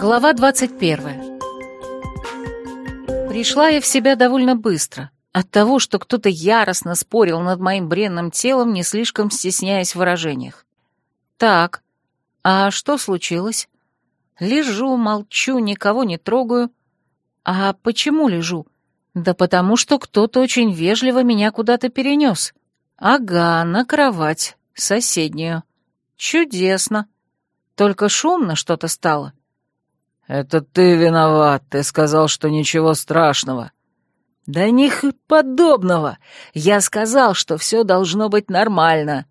Глава 21 Пришла я в себя довольно быстро. От того, что кто-то яростно спорил над моим бренным телом, не слишком стесняясь в выражениях. Так, а что случилось? Лежу, молчу, никого не трогаю. А почему лежу? Да потому что кто-то очень вежливо меня куда-то перенес. Ага, на кровать, соседнюю. Чудесно. Только шумно что-то стало. «Это ты виноват, ты сказал, что ничего страшного». «Да них подобного! Я сказал, что все должно быть нормально».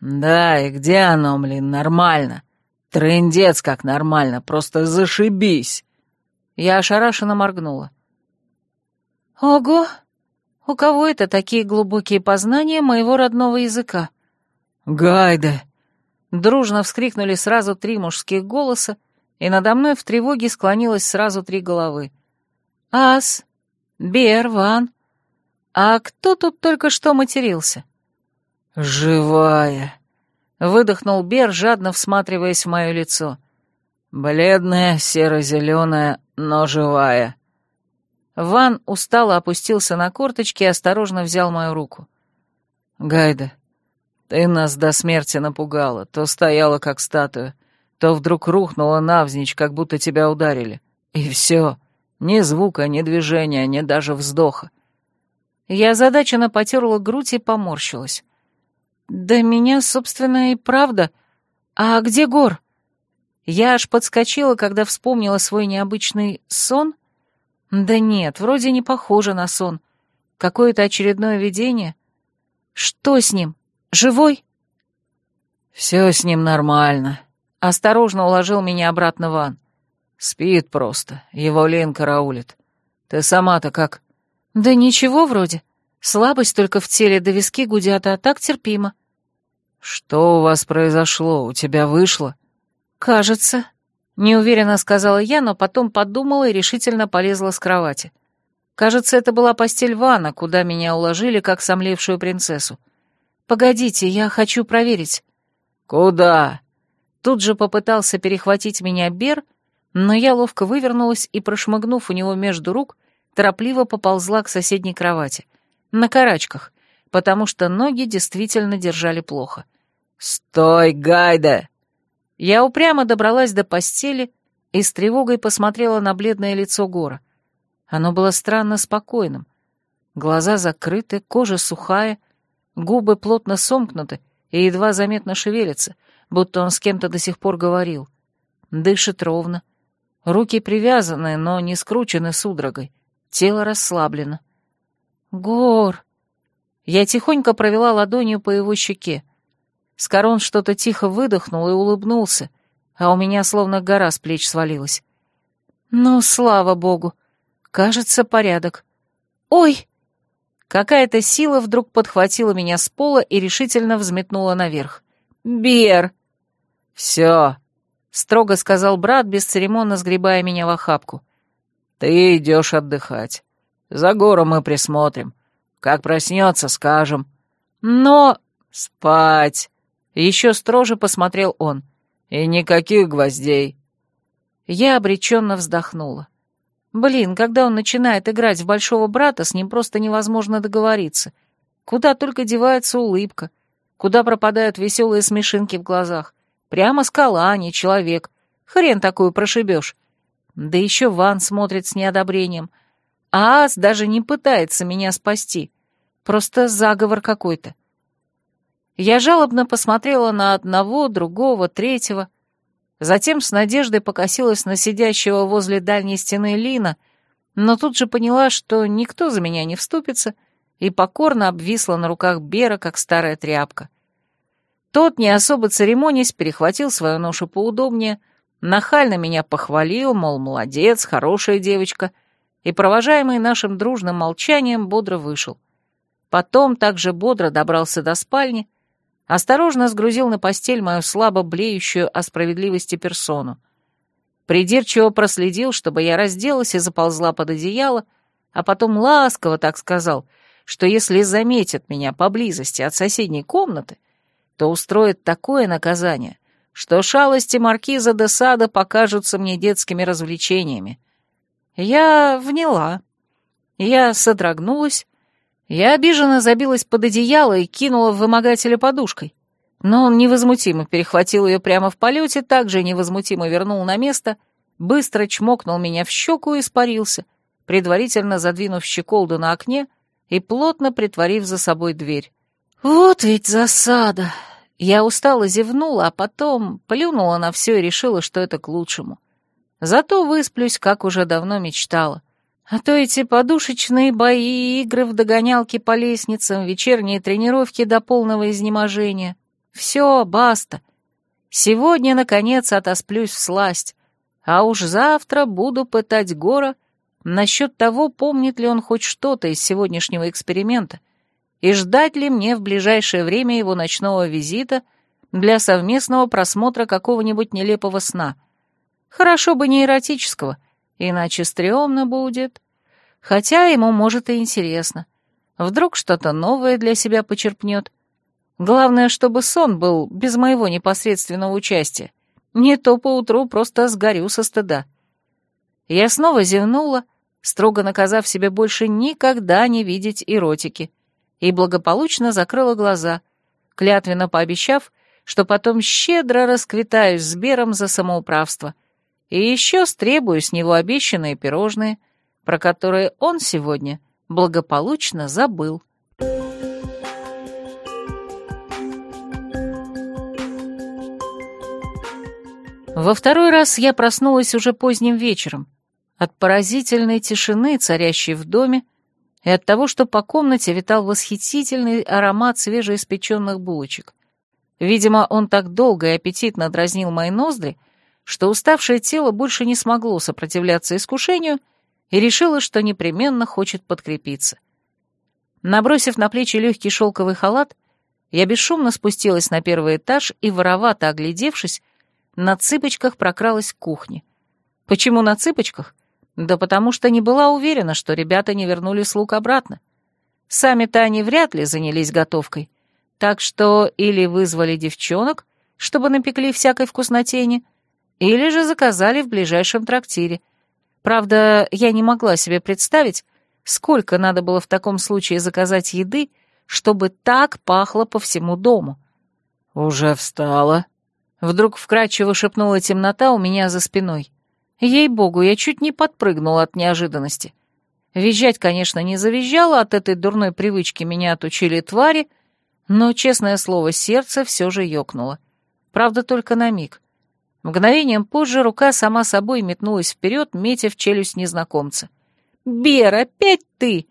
«Да, и где оно, блин, нормально? Трындец как нормально, просто зашибись!» Я ошарашенно моргнула. «Ого! У кого это такие глубокие познания моего родного языка?» «Гайда!» Дружно вскрикнули сразу три мужских голоса, и надо мной в тревоге склонилось сразу три головы. «Ас! Бер, Ван! А кто тут только что матерился?» «Живая!» — выдохнул Бер, жадно всматриваясь в мое лицо. «Бледная, серо-зеленая, но живая». Ван устало опустился на корточки и осторожно взял мою руку. «Гайда, ты нас до смерти напугала, то стояла как статуя, то вдруг рухнула навзничь, как будто тебя ударили. И все, ни звука, ни движения, ни даже вздоха. Я озадаченно потерла грудь и поморщилась. «Да меня, собственно, и правда. А где Гор?» Я аж подскочила, когда вспомнила свой необычный сон. Да нет, вроде не похоже на сон. Какое-то очередное видение. Что с ним? Живой?» «Все с ним нормально», — осторожно уложил меня обратно Ван. «Спит просто, его Лен караулит. Ты сама-то как?» «Да ничего вроде. Слабость только в теле, до виски гудят, а так терпимо». «Что у вас произошло? У тебя вышло?» «Кажется», — неуверенно сказала я, но потом подумала и решительно полезла с кровати. Кажется, это была постель Вана, куда меня уложили, как сомлевшую принцессу. «Погодите, я хочу проверить». «Куда?» Тут же попытался перехватить меня Бер, но я ловко вывернулась и, прошмыгнув у него между рук, торопливо поползла к соседней кровати. На карачках, потому что ноги действительно держали плохо. «Стой, Гайда!» Я упрямо добралась до постели и с тревогой посмотрела на бледное лицо Гора. Оно было странно спокойным. Глаза закрыты, кожа сухая, Губы плотно сомкнуты и едва заметно шевелятся, будто он с кем-то до сих пор говорил. Дышит ровно. Руки привязаны, но не скручены судорогой. Тело расслаблено. «Гор!» Я тихонько провела ладонью по его щеке. Скорон что-то тихо выдохнул и улыбнулся, а у меня словно гора с плеч свалилась. «Ну, слава богу! Кажется, порядок. Ой!» Какая-то сила вдруг подхватила меня с пола и решительно взметнула наверх. «Бер!» «Все!» — строго сказал брат, бесцеремонно сгребая меня в охапку. «Ты идешь отдыхать. За гором мы присмотрим. Как проснется, скажем. Но спать!» Еще строже посмотрел он. «И никаких гвоздей!» Я обреченно вздохнула. Блин, когда он начинает играть в большого брата, с ним просто невозможно договориться. Куда только девается улыбка, куда пропадают веселые смешинки в глазах. Прямо скала, а не человек. Хрен такую прошибешь. Да еще Ван смотрит с неодобрением. А Ас даже не пытается меня спасти. Просто заговор какой-то. Я жалобно посмотрела на одного, другого, третьего — Затем с надеждой покосилась на сидящего возле дальней стены Лина, но тут же поняла, что никто за меня не вступится, и покорно обвисла на руках Бера, как старая тряпка. Тот, не особо церемонясь, перехватил свою ношу поудобнее, нахально меня похвалил, мол, молодец, хорошая девочка, и, провожаемый нашим дружным молчанием, бодро вышел. Потом также бодро добрался до спальни, осторожно сгрузил на постель мою слабо блеющую о справедливости персону. Придирчиво проследил, чтобы я разделась и заползла под одеяло, а потом ласково так сказал, что если заметят меня поблизости от соседней комнаты, то устроит такое наказание, что шалости маркиза де Сада покажутся мне детскими развлечениями. Я вняла. Я содрогнулась. Я обиженно забилась под одеяло и кинула в вымогателя подушкой. Но он невозмутимо перехватил ее прямо в полете, также невозмутимо вернул на место, быстро чмокнул меня в щеку и испарился, предварительно задвинув щеколду на окне и плотно притворив за собой дверь. «Вот ведь засада!» Я устало зевнула, а потом плюнула на все и решила, что это к лучшему. Зато высплюсь, как уже давно мечтала. А то эти подушечные бои, игры в догонялки по лестницам, вечерние тренировки до полного изнеможения. Все, баста. Сегодня, наконец, отосплюсь в сласть, а уж завтра буду пытать Гора насчет того, помнит ли он хоть что-то из сегодняшнего эксперимента, и ждать ли мне в ближайшее время его ночного визита для совместного просмотра какого-нибудь нелепого сна. Хорошо бы не эротического, иначе стрёмно будет. Хотя ему, может, и интересно. Вдруг что-то новое для себя почерпнет. Главное, чтобы сон был без моего непосредственного участия. Не то поутру просто сгорю со стыда. Я снова зевнула, строго наказав себе больше никогда не видеть эротики и благополучно закрыла глаза, клятвенно пообещав, что потом щедро расквитаюсь с Бером за самоуправство и еще стребую с него обещанные пирожные, про которые он сегодня благополучно забыл. Во второй раз я проснулась уже поздним вечером от поразительной тишины, царящей в доме, и от того, что по комнате витал восхитительный аромат свежеиспеченных булочек. Видимо, он так долго и аппетитно дразнил мои ноздри, что уставшее тело больше не смогло сопротивляться искушению и решило, что непременно хочет подкрепиться. Набросив на плечи легкий шелковый халат, я бесшумно спустилась на первый этаж и, воровато оглядевшись, на цыпочках прокралась к кухне. Почему на цыпочках? Да потому что не была уверена, что ребята не вернули слуг обратно. Сами-то они вряд ли занялись готовкой. Так что или вызвали девчонок, чтобы напекли всякой вкуснотени, или же заказали в ближайшем трактире. Правда, я не могла себе представить, сколько надо было в таком случае заказать еды, чтобы так пахло по всему дому. «Уже встала?» Вдруг вкрадчиво шепнула темнота у меня за спиной. Ей-богу, я чуть не подпрыгнула от неожиданности. Визжать, конечно, не завизжала, от этой дурной привычки меня отучили твари, но, честное слово, сердце все же ёкнуло. Правда, только на миг. Мгновением позже рука сама собой метнулась вперед, метя в челюсть незнакомца. «Бер, опять ты!»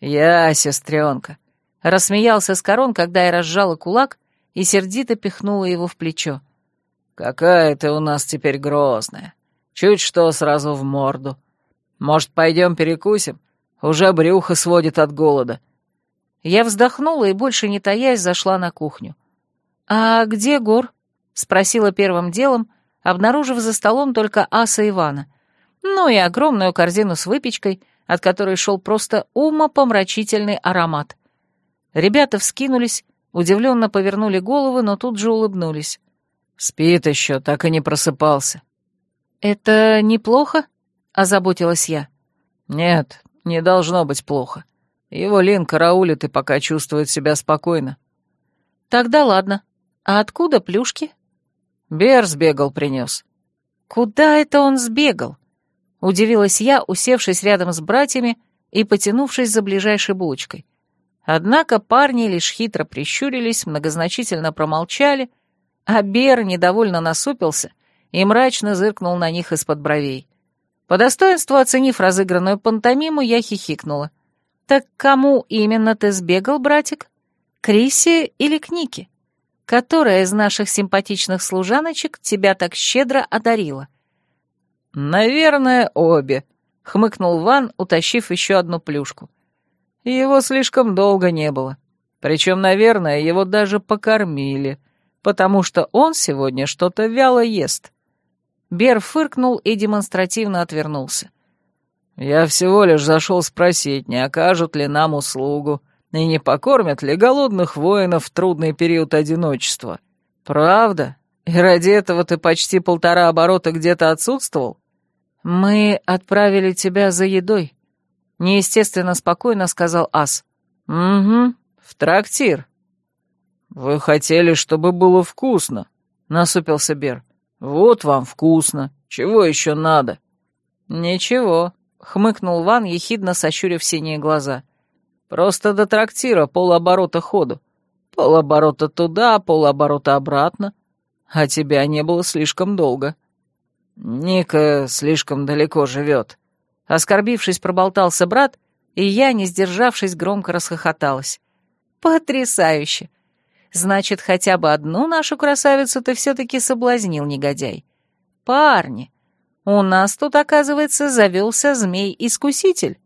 «Я, сестренка!» Рассмеялся Скорон, когда я разжала кулак и сердито пихнула его в плечо. «Какая ты у нас теперь грозная!» Чуть что сразу в морду. Может, пойдем перекусим? Уже брюхо сводит от голода». Я вздохнула и, больше не таясь, зашла на кухню. «А где Гор?» — спросила первым делом, обнаружив за столом только аса Ивана. Ну и огромную корзину с выпечкой, от которой шел просто умопомрачительный аромат. Ребята вскинулись, удивленно повернули головы, но тут же улыбнулись. «Спит еще, так и не просыпался». «Это неплохо?» — озаботилась я. «Нет, не должно быть плохо. Его Лин караулит и пока чувствует себя спокойно». «Тогда ладно. А откуда плюшки?» «Бер сбегал, принес». «Куда это он сбегал?» — удивилась я, усевшись рядом с братьями и потянувшись за ближайшей булочкой. Однако парни лишь хитро прищурились, многозначительно промолчали, а Бер недовольно насупился — и мрачно зыркнул на них из-под бровей. По достоинству оценив разыгранную пантомиму, я хихикнула. «Так кому именно ты сбегал, братик? Крисе или к Нике? Которая из наших симпатичных служаночек тебя так щедро одарила?» «Наверное, обе», — хмыкнул Ван, утащив еще одну плюшку. «Его слишком долго не было. Причем, наверное, его даже покормили, потому что он сегодня что-то вяло ест». Бер фыркнул и демонстративно отвернулся. «Я всего лишь зашел спросить, не окажут ли нам услугу и не покормят ли голодных воинов в трудный период одиночества. Правда? И ради этого ты почти полтора оборота где-то отсутствовал? Мы отправили тебя за едой, неестественно спокойно сказал Ас. Угу, в трактир. Вы хотели, чтобы было вкусно, насупился Бер. Вот вам вкусно. Чего еще надо? Ничего, хмыкнул Ван, ехидно сощурив синие глаза. Просто до трактира полоборота ходу. Полоборота туда, полоборота обратно. А тебя не было слишком долго. Ника слишком далеко живет. Оскорбившись, проболтался брат, и я, не сдержавшись, громко расхохоталась. Потрясающе! Значит, хотя бы одну нашу красавицу ты все-таки соблазнил, негодяй. Парни, у нас тут, оказывается, завелся змей-искуситель.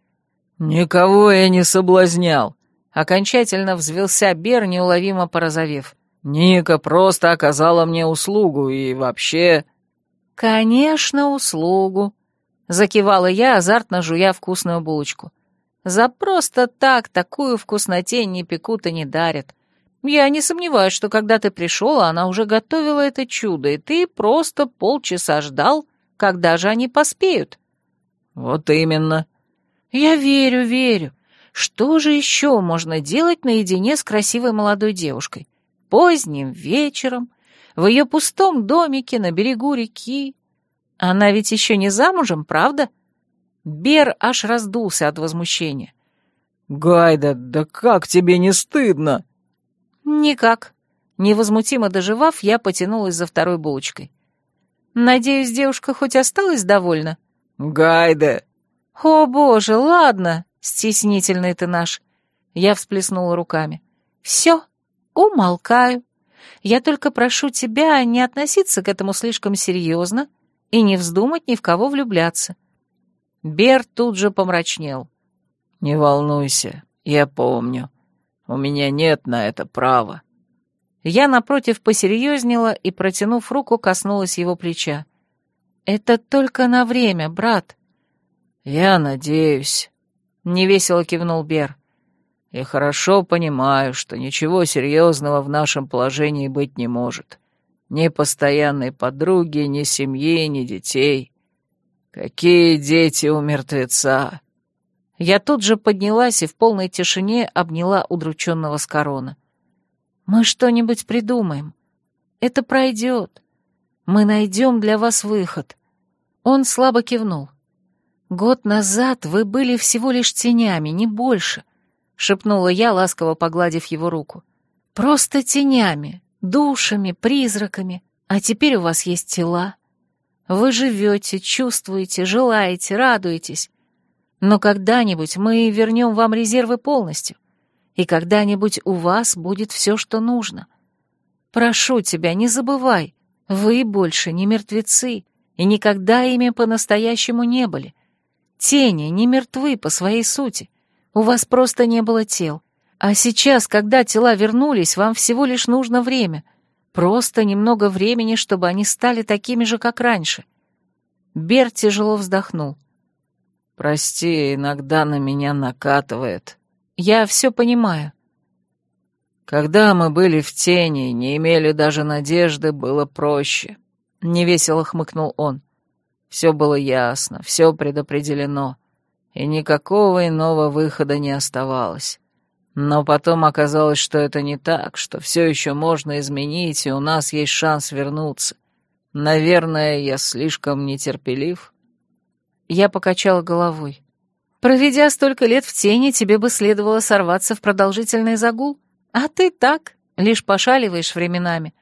Никого я не соблазнял. Окончательно взвелся Бер, неуловимо порозовев. Ника просто оказала мне услугу и вообще... «Конечно, услугу», — закивала я, азартно жуя вкусную булочку. «За просто так такую вкуснотень не пекут и не дарят. Я не сомневаюсь, что когда ты пришел, она уже готовила это чудо, и ты просто полчаса ждал, когда же они поспеют». «Вот именно». «Я верю, верю. Что же еще можно делать наедине с красивой молодой девушкой? Поздним вечером, в ее пустом домике на берегу реки. Она ведь еще не замужем, правда?» Бер аж раздулся от возмущения. «Гайда, да как тебе не стыдно?» «Никак». Невозмутимо доживав, я потянулась за второй булочкой. «Надеюсь, девушка хоть осталась довольна?» «Гайда!» «О, боже, ладно, стеснительный ты наш!» Я всплеснула руками. «Все, умолкаю. Я только прошу тебя не относиться к этому слишком серьезно и не вздумать ни в кого влюбляться». Бер тут же помрачнел. «Не волнуйся, я помню. У меня нет на это права». Я, напротив, посерьезнела и, протянув руку, коснулась его плеча. «Это только на время, брат». «Я надеюсь», — невесело кивнул Бер. «И хорошо понимаю, что ничего серьезного в нашем положении быть не может. Ни постоянной подруги, ни семьи, ни детей. Какие дети у мертвеца!» Я тут же поднялась и в полной тишине обняла удрученного Скорона. «Мы что-нибудь придумаем. Это пройдет. Мы найдем для вас выход». Он слабо кивнул. «Год назад вы были всего лишь тенями, не больше», — шепнула я, ласково погладив его руку. «Просто тенями, душами, призраками, а теперь у вас есть тела. Вы живете, чувствуете, желаете, радуетесь. Но когда-нибудь мы вернем вам резервы полностью, и когда-нибудь у вас будет все, что нужно. Прошу тебя, не забывай, вы больше не мертвецы, и никогда ими по-настоящему не были. Тени не мертвы по своей сути, у вас просто не было тел. А сейчас, когда тела вернулись, вам всего лишь нужно время, просто немного времени, чтобы они стали такими же, как раньше. Берт тяжело вздохнул. Прости, иногда на меня накатывает. Я все понимаю. Когда мы были в тени, не имели даже надежды, было проще. Невесело хмыкнул он. Все было ясно, все предопределено, и никакого иного выхода не оставалось. Но потом оказалось, что это не так, что все еще можно изменить, и у нас есть шанс вернуться. Наверное, я слишком нетерпелив. Я покачала головой. Проведя столько лет в тени, тебе бы следовало сорваться в продолжительный загул. А ты так, лишь пошаливаешь временами.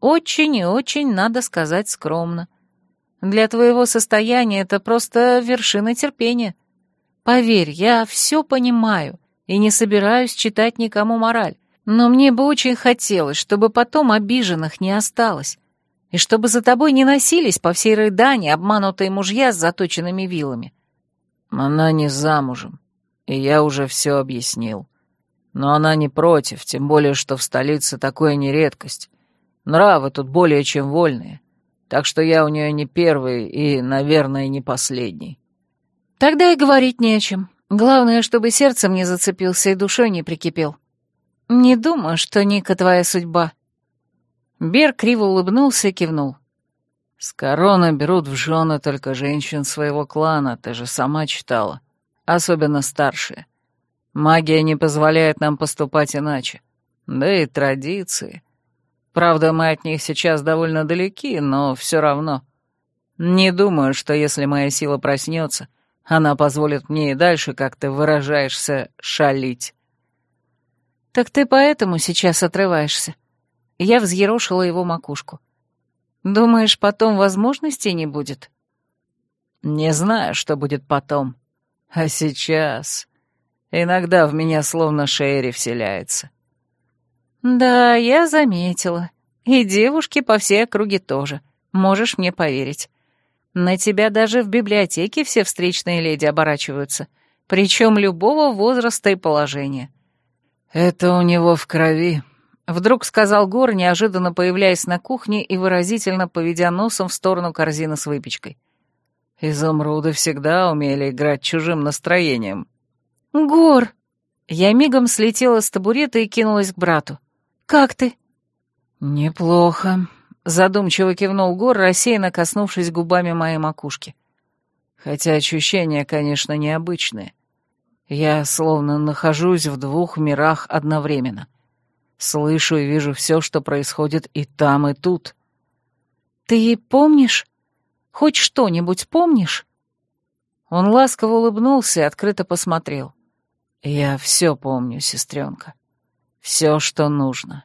Очень и очень, надо сказать, скромно. Для твоего состояния это просто вершина терпения. Поверь, я все понимаю и не собираюсь читать никому мораль, но мне бы очень хотелось, чтобы потом обиженных не осталось, и чтобы за тобой не носились по всей Рейдане обманутые мужья с заточенными вилами. Она не замужем, и я уже все объяснил. Но она не против, тем более, что в столице такое не редкость. Нравы тут более чем вольные, так что я у нее не первый и, наверное, не последний. Тогда и говорить не о чем. Главное, чтобы сердцем не зацепился и душой не прикипел. Не думаю, что Ника твоя судьба. Бер криво улыбнулся и кивнул. «С короны берут в жены только женщин своего клана, ты же сама читала. Особенно старшие. Магия не позволяет нам поступать иначе. Да и традиции. Правда, мы от них сейчас довольно далеки, но все равно. Не думаю, что если моя сила проснется, она позволит мне и дальше, как ты выражаешься, шалить. Так ты поэтому сейчас отрываешься? Я взъерошила его макушку. Думаешь, потом возможностей не будет? Не знаю, что будет потом. А сейчас... Иногда в меня словно Шерри вселяется. Да, я заметила. И девушки по всей округе тоже. Можешь мне поверить. На тебя даже в библиотеке все встречные леди оборачиваются, причем любого возраста и положения. «Это у него в крови», — вдруг сказал Гор, неожиданно появляясь на кухне и выразительно поведя носом в сторону корзины с выпечкой. «Изумруды всегда умели играть чужим настроением». «Гор!» Я мигом слетела с табурета и кинулась к брату. «Как ты?» «Неплохо», Задумчиво кивнул Гор, рассеянно коснувшись губами моей макушки. Хотя ощущения, конечно, необычные. Я словно нахожусь в двух мирах одновременно. Слышу и вижу все, что происходит и там, и тут. «Ты помнишь? Хоть что-нибудь помнишь?» Он ласково улыбнулся и открыто посмотрел. «Я все помню, сестренка. Все, что нужно.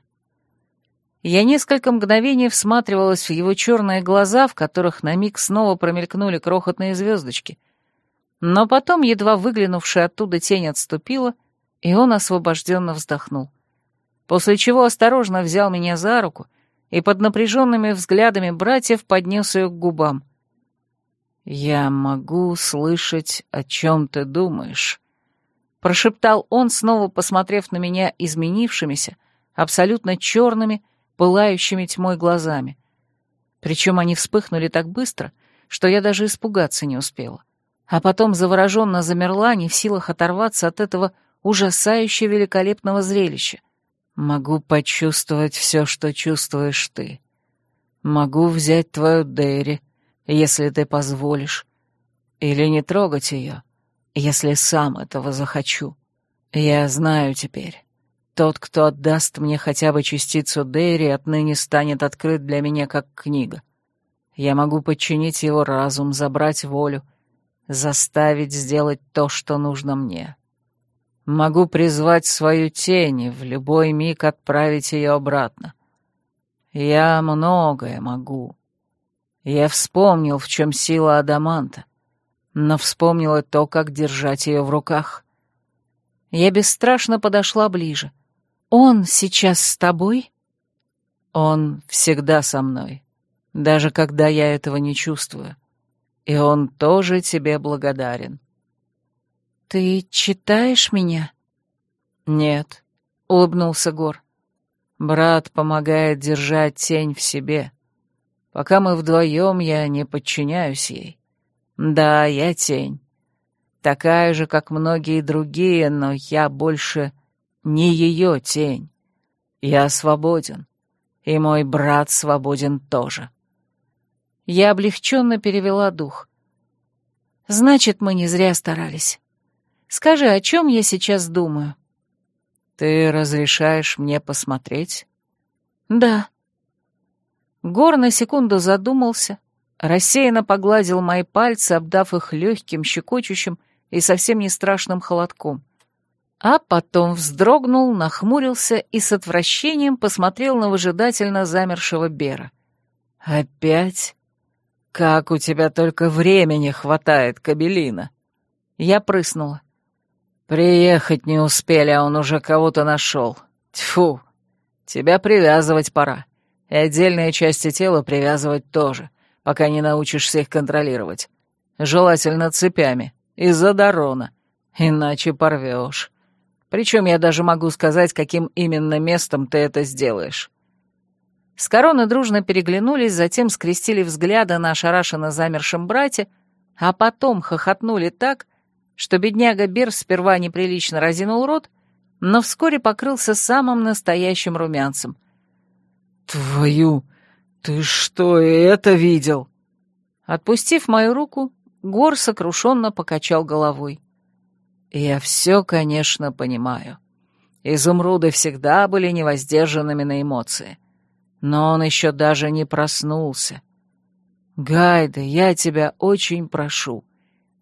Я несколько мгновений всматривалась в его черные глаза, в которых на миг снова промелькнули крохотные звездочки. Но потом, едва выглянувшая оттуда тень отступила, и он освобожденно вздохнул. После чего осторожно взял меня за руку и под напряженными взглядами братьев поднес ее к губам. «Я могу слышать, о чем ты думаешь», — прошептал он, снова посмотрев на меня изменившимися, абсолютно черными, пылающими тьмой глазами. Причем они вспыхнули так быстро, что я даже испугаться не успела. А потом завороженно замерла, не в силах оторваться от этого ужасающе великолепного зрелища. «Могу почувствовать все, что чувствуешь ты. Могу взять твою Дэри, если ты позволишь, или не трогать ее, если сам этого захочу. Я знаю теперь, тот, кто отдаст мне хотя бы частицу Дэри, отныне станет открыт для меня как книга. Я могу подчинить его разум, забрать волю, заставить сделать то, что нужно мне. Могу призвать свою тень и в любой миг отправить ее обратно. Я многое могу. Я вспомнил, в чем сила Адаманта, но вспомнил и то, как держать ее в руках. Я бесстрашно подошла ближе — «Он сейчас с тобой?» «Он всегда со мной, даже когда я этого не чувствую. И он тоже тебе благодарен». «Ты читаешь меня?» «Нет», — улыбнулся Гор. «Брат помогает держать тень в себе. Пока мы вдвоем, я не подчиняюсь ей. Да, я тень. Такая же, как многие другие, но я больше не ее тень. Я свободен, и мой брат свободен тоже. Я облегченно перевела дух. Значит, мы не зря старались. Скажи, о чем я сейчас думаю? Ты разрешаешь мне посмотреть? Да. Гор на секунду задумался, рассеянно погладил мои пальцы, обдав их легким, щекочущим и совсем не страшным холодком а потом вздрогнул, нахмурился и с отвращением посмотрел на выжидательно замершего Бера. «Опять? Как у тебя только времени хватает, Кабелина?» Я прыснула. «Приехать не успели, а он уже кого-то нашел. Тьфу! Тебя привязывать пора. И отдельные части тела привязывать тоже, пока не научишься их контролировать. Желательно цепями, из-за Дарона, иначе порвешь. Причем я даже могу сказать, каким именно местом ты это сделаешь». С короны дружно переглянулись, затем скрестили взгляды на ошарашенно замершем брате, а потом хохотнули так, что бедняга Бер сперва неприлично разинул рот, но вскоре покрылся самым настоящим румянцем. «Твою... Ты что, это видел?» Отпустив мою руку, Гор сокрушенно покачал головой. «Я все, конечно, понимаю. Изумруды всегда были невоздержанными на эмоции. Но он еще даже не проснулся. Гайда, я тебя очень прошу,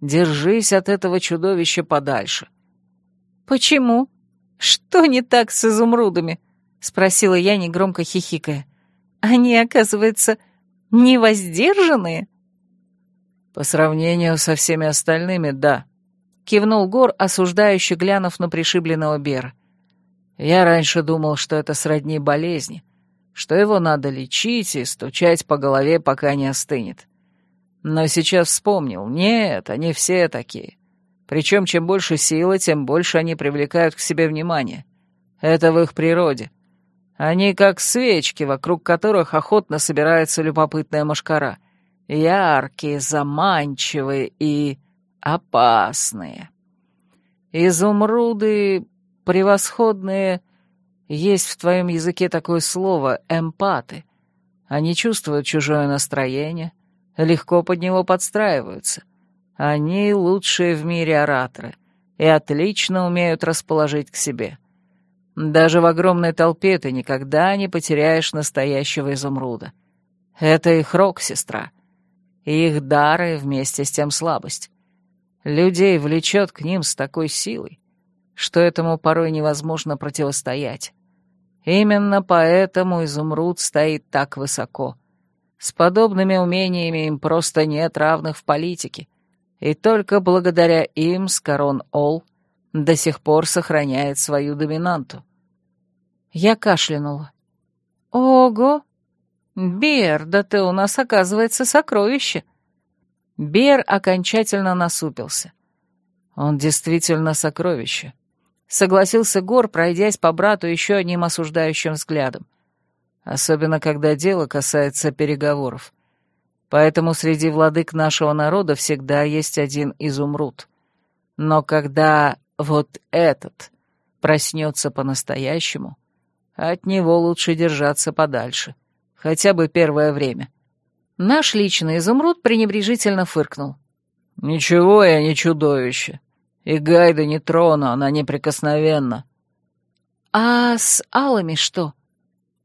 держись от этого чудовища подальше». «Почему? Что не так с изумрудами?» — спросила я, негромко хихикая. «Они, оказывается, невоздержанные?» «По сравнению со всеми остальными, да», — кивнул Гор, осуждающе глянув на пришибленного Бера. «Я раньше думал, что это сродни болезни, что его надо лечить и стучать по голове, пока не остынет. Но сейчас вспомнил, нет, они все такие. Причем чем больше силы, тем больше они привлекают к себе внимание. Это в их природе. Они как свечки, вокруг которых охотно собирается любопытная мошкара. Яркие, заманчивые и опасные. Изумруды превосходные... Есть в твоем языке такое слово «эмпаты». Они чувствуют чужое настроение, легко под него подстраиваются. Они лучшие в мире ораторы и отлично умеют расположить к себе. — даже в огромной толпе ты никогда не потеряешь настоящего изумруда. Это их рок, сестра. И их дары вместе с тем слабость. Людей влечет к ним с такой силой, что этому порой невозможно противостоять. Именно поэтому изумруд стоит так высоко. С подобными умениями им просто нет равных в политике, и только благодаря им Скорон Ол до сих пор сохраняет свою доминанту. Я кашлянула. «Ого! Бер, да ты у нас, оказывается, сокровище!» Бер окончательно насупился. «Он действительно сокровище», — согласился Гор, пройдясь по брату еще одним осуждающим взглядом. «Особенно, когда дело касается переговоров. Поэтому среди владык нашего народа всегда есть один изумруд. Но когда вот этот проснется по-настоящему, от него лучше держаться подальше. Хотя бы первое время. Наш личный изумруд пренебрежительно фыркнул. «Ничего я не чудовище. И Гайда не трону, она неприкосновенна». «А с алами что?»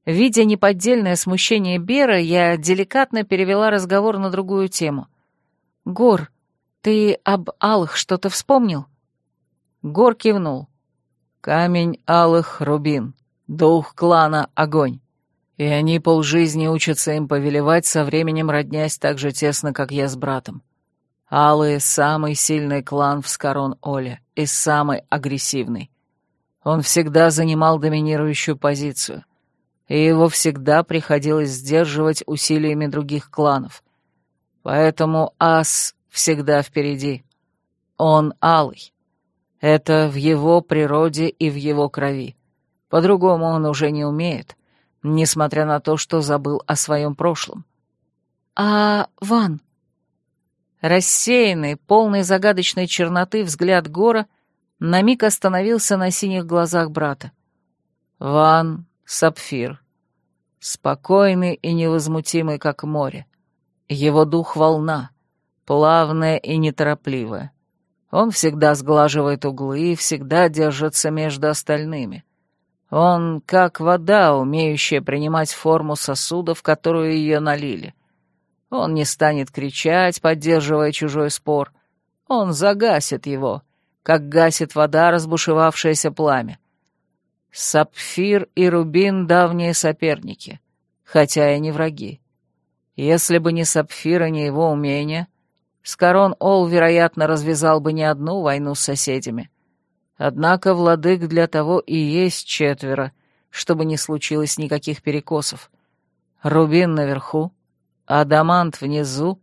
Видя неподдельное смущение Бера, я деликатно перевела разговор на другую тему. «Гор, ты об алых что-то вспомнил?» Гор кивнул. «Камень алых рубин. Дух клана — огонь. И они полжизни учатся им повелевать, со временем роднясь так же тесно, как я с братом. Алый — самый сильный клан в Скорон-Оле и самый агрессивный. Он всегда занимал доминирующую позицию, и его всегда приходилось сдерживать усилиями других кланов. Поэтому Ас всегда впереди. Он алый. Это в его природе и в его крови. По-другому он уже не умеет, несмотря на то, что забыл о своем прошлом. «А Ван?» Рассеянный, полный загадочной черноты взгляд Гора на миг остановился на синих глазах брата. Ван — сапфир. Спокойный и невозмутимый, как море. Его дух — волна, плавная и неторопливая. Он всегда сглаживает углы и всегда держится между остальными. Он как вода, умеющая принимать форму сосуда, в которую ее налили. Он не станет кричать, поддерживая чужой спор. Он загасит его, как гасит вода разбушевавшееся пламя. Сапфир и Рубин — давние соперники, хотя и не враги. Если бы не Сапфир и не его умения, Скорон Ол, вероятно, развязал бы не одну войну с соседями. Однако владык для того и есть четверо, чтобы не случилось никаких перекосов. Рубин наверху, адамант внизу,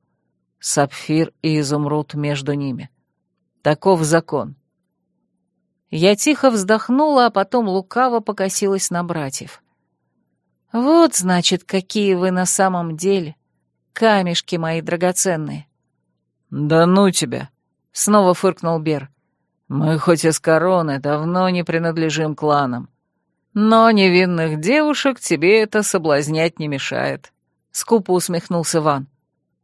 сапфир и изумруд между ними. Таков закон. Я тихо вздохнула, а потом лукаво покосилась на братьев. «Вот, значит, какие вы на самом деле, камешки мои драгоценные». «Да ну тебя!» — снова фыркнул Бер. Мы хоть из короны давно не принадлежим кланам. Но невинных девушек тебе это соблазнять не мешает», — скупо усмехнулся Ван.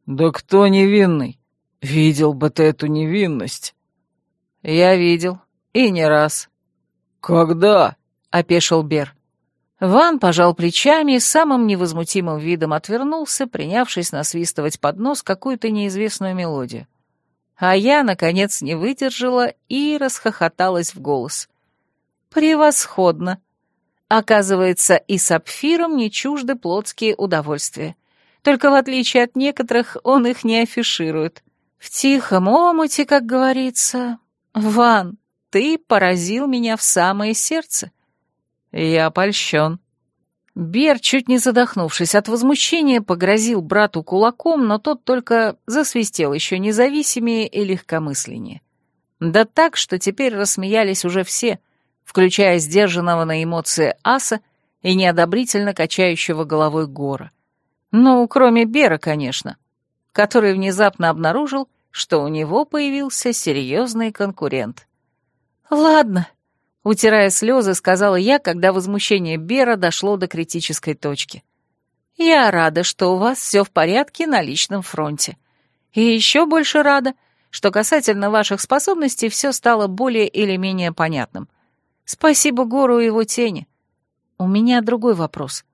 «Да кто невинный? Видел бы ты эту невинность». «Я видел. И не раз». «Когда?» — опешил Бер. Ван пожал плечами и самым невозмутимым видом отвернулся, принявшись насвистывать под нос какую-то неизвестную мелодию. А я, наконец, не выдержала и расхохоталась в голос. «Превосходно!» Оказывается, и сапфиром не чужды плотские удовольствия. Только в отличие от некоторых, он их не афиширует. В тихом омуте, как говорится. «Ван, ты поразил меня в самое сердце. Я польщен. Бер, чуть не задохнувшись от возмущения, погрозил брату кулаком, но тот только засвистел еще независимее и легкомысленнее. Да так, что теперь рассмеялись уже все, включая сдержанного на эмоции аса и неодобрительно качающего головой гора. Ну, кроме Бера, конечно, который внезапно обнаружил, что у него появился серьезный конкурент. «Ладно», Утирая слезы, сказала я, когда возмущение Бера дошло до критической точки. «Я рада, что у вас все в порядке на личном фронте. И еще больше рада, что касательно ваших способностей все стало более или менее понятным. Спасибо Гору и его тени. У меня другой вопрос.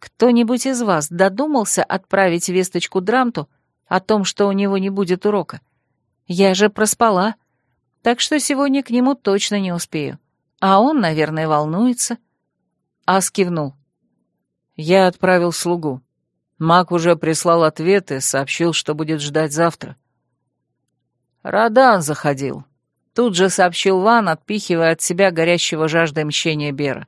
Кто-нибудь из вас додумался отправить весточку Драмту о том, что у него не будет урока? Я же проспала, так что сегодня к нему точно не успею. А он, наверное, волнуется. Ас кивнул. Я отправил слугу. Маг уже прислал ответ и сообщил, что будет ждать завтра. Радан заходил. Тут же сообщил Ван, отпихивая от себя горящего жаждой мщения Бера.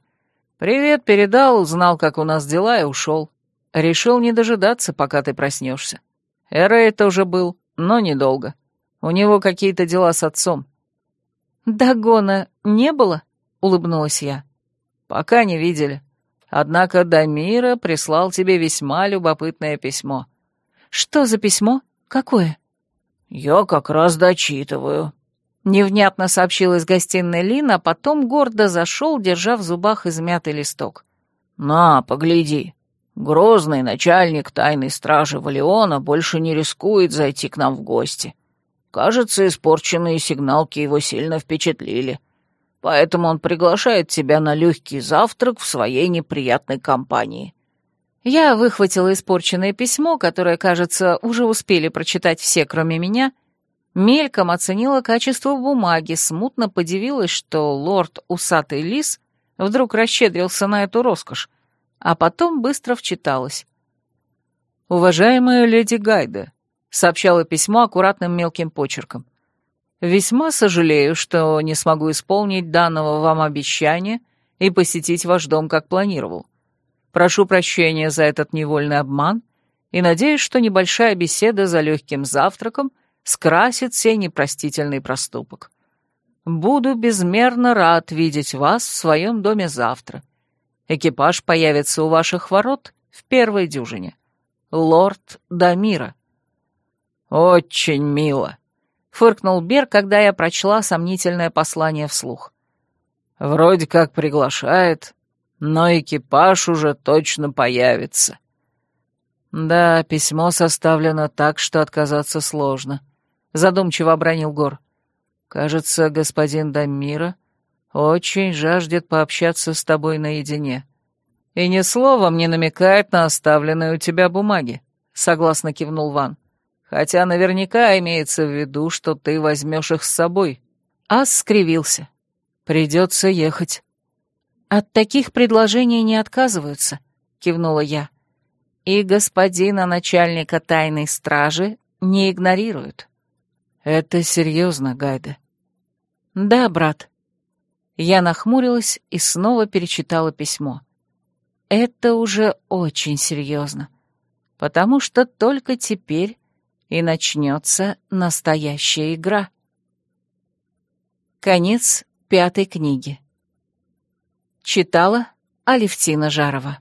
«Привет передал, узнал, как у нас дела, и ушел. Решил не дожидаться, пока ты проснешься. Эрей тоже был, но недолго. У него какие-то дела с отцом». «Догона не было?» — улыбнулась я. «Пока не видели. Однако Дамира прислал тебе весьма любопытное письмо». «Что за письмо? Какое?» «Я как раз дочитываю», — невнятно сообщил из гостиной Лин, а потом гордо зашел, держа в зубах измятый листок. «На, погляди. Грозный начальник тайной стражи Валиона больше не рискует зайти к нам в гости. Кажется, испорченные сигналки его сильно впечатлили поэтому он приглашает тебя на легкий завтрак в своей неприятной компании». Я выхватила испорченное письмо, которое, кажется, уже успели прочитать все, кроме меня, мельком оценила качество бумаги, смутно подивилась, что лорд Усатый Лис вдруг расщедрился на эту роскошь, а потом быстро вчиталась. «Уважаемая леди Гайда», — сообщало письмо аккуратным мелким почерком, Весьма сожалею, что не смогу исполнить данного вам обещания и посетить ваш дом, как планировал. Прошу прощения за этот невольный обман и надеюсь, что небольшая беседа за легким завтраком скрасит сей непростительный проступок. Буду безмерно рад видеть вас в своем доме завтра. Экипаж появится у ваших ворот в первой дюжине. Лорд Дамира. Очень мило, — фыркнул Бер, когда я прочла сомнительное послание вслух. «Вроде как приглашает, но экипаж уже точно появится». «Да, письмо составлено так, что отказаться сложно», — задумчиво обронил Гор. «Кажется, господин Дамира очень жаждет пообщаться с тобой наедине. И ни словом не намекает на оставленные у тебя бумаги», — согласно кивнул Ван. Хотя наверняка имеется в виду, что ты возьмешь их с собой. Ас скривился. Придется ехать. От таких предложений не отказываются, кивнула я. И господина начальника тайной стражи не игнорируют. Это серьезно, Гайда. Да, брат. Я нахмурилась и снова перечитала письмо. Это уже очень серьезно, потому что только теперь и начнется настоящая игра. Конец пятой книги. Читала Алевтина Жарова.